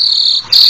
you